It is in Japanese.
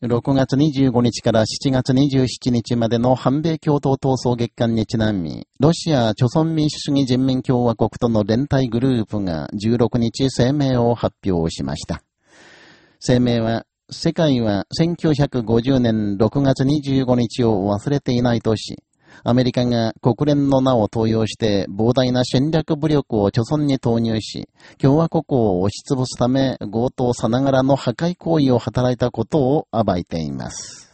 6月25日から7月27日までの反米共闘闘争月間にちなみ、ロシア、朝鮮民主主義人民共和国との連帯グループが16日声明を発表しました。声明は、世界は1950年6月25日を忘れていないとし、アメリカが国連の名を登用して膨大な戦略武力を貯村に投入し、共和国を押し潰すため強盗さながらの破壊行為を働いたことを暴いています。